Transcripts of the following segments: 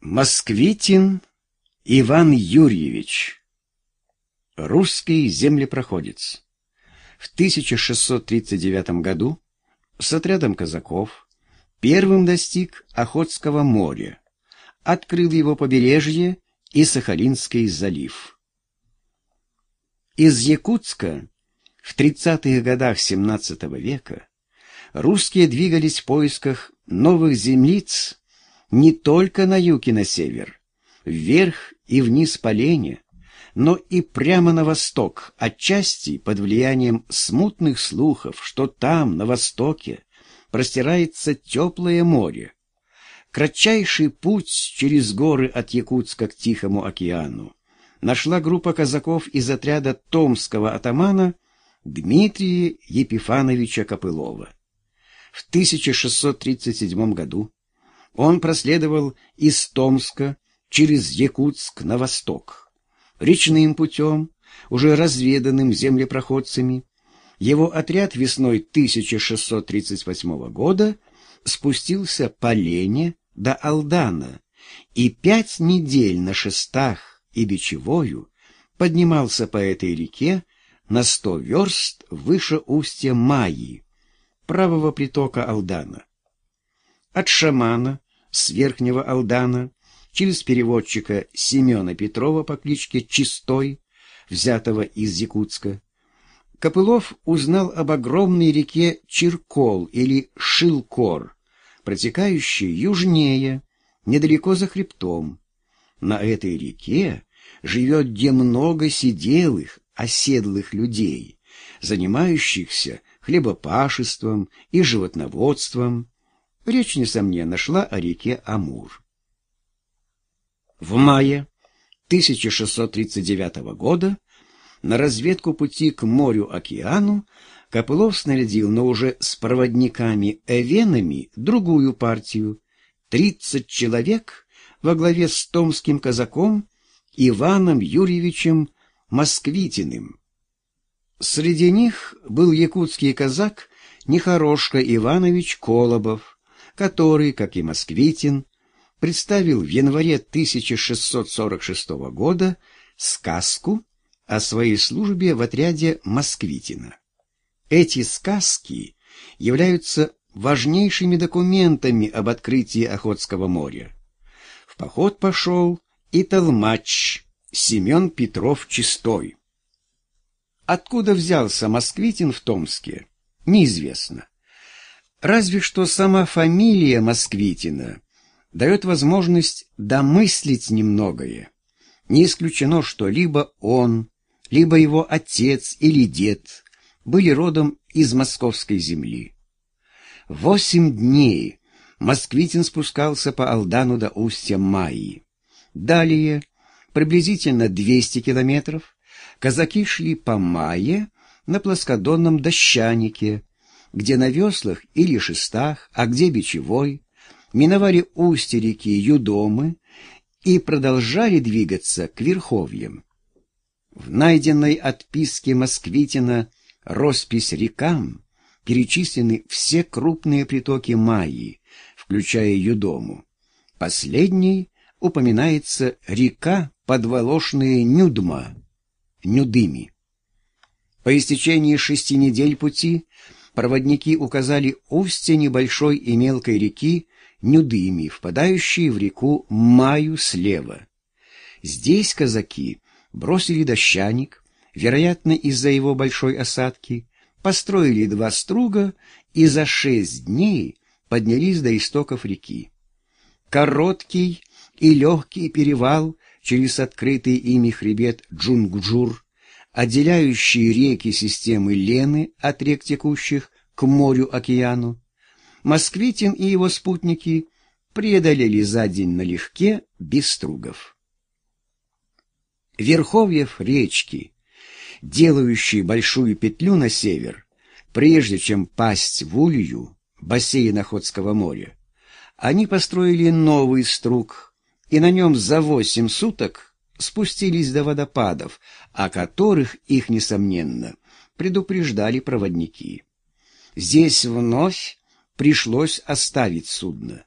Москвитин Иван Юрьевич Русский землепроходец В 1639 году с отрядом казаков первым достиг Охотского моря, открыл его побережье и Сахалинский залив. Из Якутска в 30-х годах XVII века русские двигались в поисках новых землиц не только на юг и на север, вверх и вниз по Лене, но и прямо на восток, отчасти под влиянием смутных слухов, что там, на востоке, простирается теплое море. Кратчайший путь через горы от Якутска к Тихому океану нашла группа казаков из отряда томского атамана Дмитрия Епифановича Копылова. В 1637 году он проследовал из Томска через Якутск на восток. Речным путем, уже разведанным землепроходцами, его отряд весной 1638 года спустился по Лене до Алдана и пять недель на шестах и бичевою поднимался по этой реке на сто верст выше устья Майи, правого притока Алдана. От шамана с Верхнего Алдана через переводчика Семена Петрова по кличке Чистой, взятого из Якутска, Копылов узнал об огромной реке Чиркол или Шилкор, протекающей южнее, недалеко за хребтом. На этой реке живет где много сиделых, оседлых людей, занимающихся хлебопашеством и животноводством, Речь, несомненно, шла о реке Амур. В мае 1639 года на разведку пути к морю-океану Копылов снарядил, но уже с проводниками-эвенами, другую партию — 30 человек во главе с томским казаком Иваном Юрьевичем Москвитиным. Среди них был якутский казак Нехорошка Иванович Колобов, который, как и Москвитин, представил в январе 1646 года сказку о своей службе в отряде Москвитина. Эти сказки являются важнейшими документами об открытии Охотского моря. В поход пошел и толмач Семен Петров Чистой. Откуда взялся Москвитин в Томске, неизвестно. Разве что сама фамилия Москвитина дает возможность домыслить немногое. Не исключено, что либо он, либо его отец или дед были родом из московской земли. Восемь дней Москвитин спускался по Алдану до устья Майи. Далее, приблизительно 200 километров, казаки шли по Майе на плоскодонном дощанике, где на веслах или шестах, а где бичевой, миновали устье реки Юдомы и продолжали двигаться к верховьям. В найденной отписке Москвитина роспись рекам перечислены все крупные притоки Майи, включая Юдому. Последней упоминается река подволошная Нюдма, Нюдыми. По истечении шести недель пути проводники указали устье небольшой и мелкой реки Нюдыми, впадающей в реку Маю слева. Здесь казаки бросили дощаник, вероятно, из-за его большой осадки, построили два струга и за шесть дней поднялись до истоков реки. Короткий и легкий перевал через открытый ими хребет Джугджур отделяющие реки системы Лены от рек текущих к морю-океану, Москвитин и его спутники преодолели за день налегке без стругов. Верховьев речки, делающие большую петлю на север, прежде чем пасть в улью, бассейн Охотского моря, они построили новый струг, и на нем за восемь суток спустились до водопадов, о которых их, несомненно, предупреждали проводники. Здесь вновь пришлось оставить судно.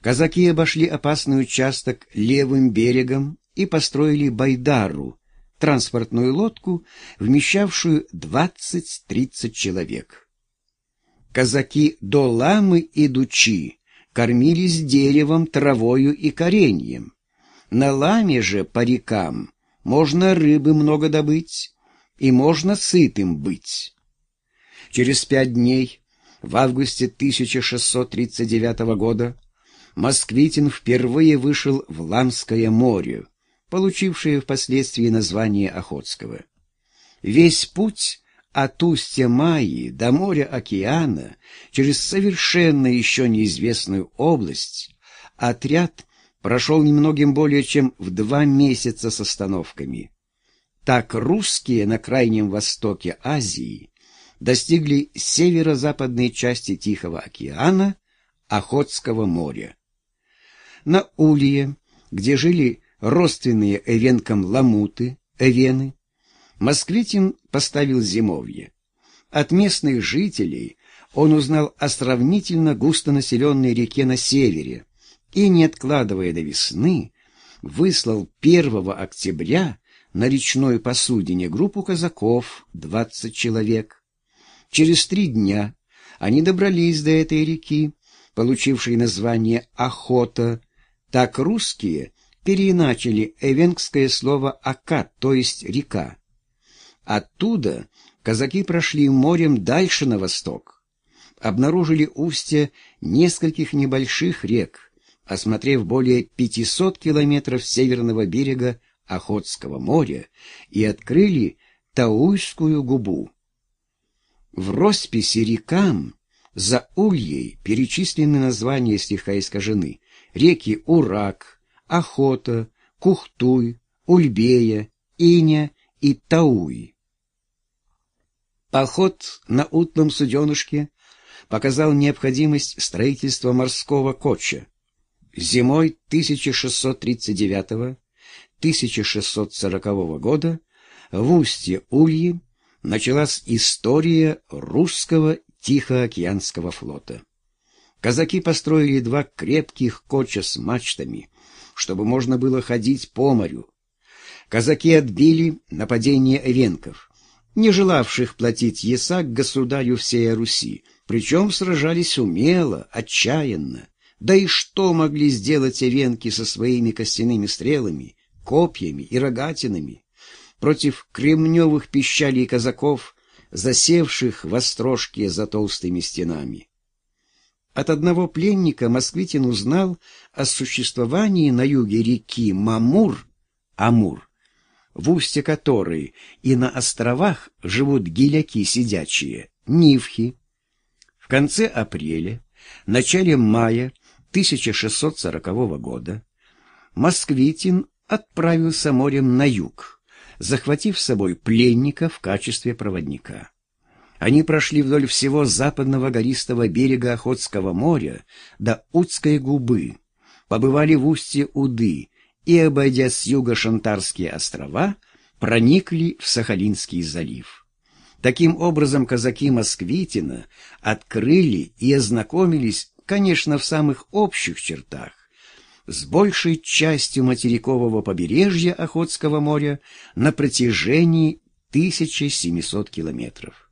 Казаки обошли опасный участок левым берегом и построили байдару, транспортную лодку, вмещавшую 20-30 человек. Казаки до ламы и дучи кормились деревом, травою и кореньем. На ламе же по рекам можно рыбы много добыть, и можно сытым быть. Через пять дней, в августе 1639 года, Москвитин впервые вышел в Ламское море, получившее впоследствии название Охотского. Весь путь от устья Майи до моря океана через совершенно еще неизвестную область отряд прошел немногим более чем в два месяца с остановками. Так русские на Крайнем Востоке Азии достигли северо-западной части Тихого океана, Охотского моря. На Улье, где жили родственные эвенкам ламуты, эвены, Москвитин поставил зимовье. От местных жителей он узнал о сравнительно густонаселенной реке на севере и, не откладывая до весны, выслал 1 октября на речной посудине группу казаков, 20 человек. Через три дня они добрались до этой реки, получившей название «Охота». Так русские переиначили эвенгское слово «акат», то есть «река». Оттуда казаки прошли морем дальше на восток, обнаружили устья нескольких небольших рек, осмотрев более 500 километров северного берега Охотского моря и открыли Тауйскую губу. В росписи рекам за Ульей перечислены названия стиха искажены. Реки Урак, Охота, Кухтуй, Ульбея, Иня и Тауй. Поход на утном суденышке показал необходимость строительства морского коча. Зимой 1639-1640 года в устье Ульи началась история русского Тихоокеанского флота. Казаки построили два крепких коча с мачтами, чтобы можно было ходить по морю. Казаки отбили нападение эвенков — не желавших платить есак государю всей Руси, причем сражались умело, отчаянно. Да и что могли сделать эвенки со своими костяными стрелами, копьями и рогатинами против кремневых пищалей казаков, засевших в острожке за толстыми стенами? От одного пленника москвитин узнал о существовании на юге реки Мамур, Амур, в устье которой и на островах живут гиляки сидячие, нивхи. В конце апреля, начале мая 1640 года Москвитин отправился морем на юг, захватив с собой пленника в качестве проводника. Они прошли вдоль всего западного гористого берега Охотского моря до Удской губы, побывали в устье Уды, и, обойдя с юга Шантарские острова, проникли в Сахалинский залив. Таким образом, казаки Москвитина открыли и ознакомились, конечно, в самых общих чертах, с большей частью материкового побережья Охотского моря на протяжении 1700 километров.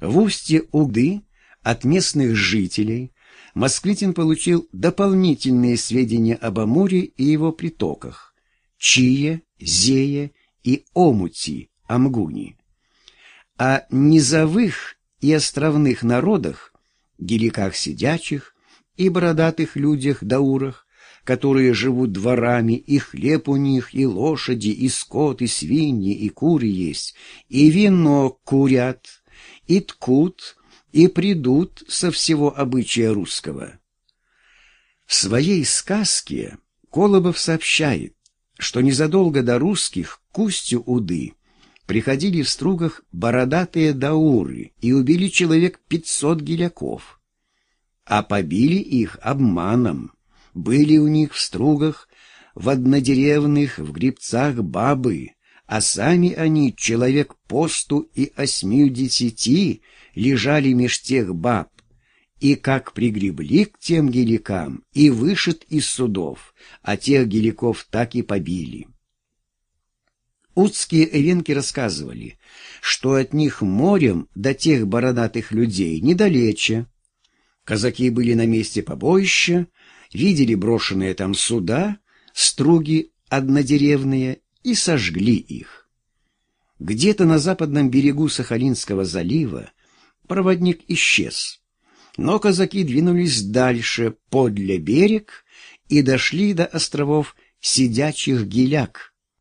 В устье Уды от местных жителей Москвитин получил дополнительные сведения об Амуре и его притоках – Чие, Зее и Омути, Амгуни. О низовых и островных народах, геликах сидячих и бородатых людях-даурах, которые живут дворами, и хлеб у них, и лошади, и скот, и свиньи, и куры есть, и вино курят, и ткут, и придут со всего обычая русского. В своей сказке Колобов сообщает, что незадолго до русских к Уды приходили в стругах бородатые дауры и убили человек пятьсот геляков. А побили их обманом. Были у них в стругах, в однодеревных, в грибцах бабы, а сами они, человек посту и осьмию десяти, лежали меж тех баб, и как пригребли к тем геликам и вышит из судов, а тех геликов так и побили. Узкие эвенки рассказывали, что от них морем до тех бородатых людей недалече. Казаки были на месте побоища, видели брошенные там суда, струги однодеревные и сожгли их. Где-то на западном берегу Сахалинского залива проводник исчез. Но казаки двинулись дальше, подле берег, и дошли до островов Сидячих Геляк.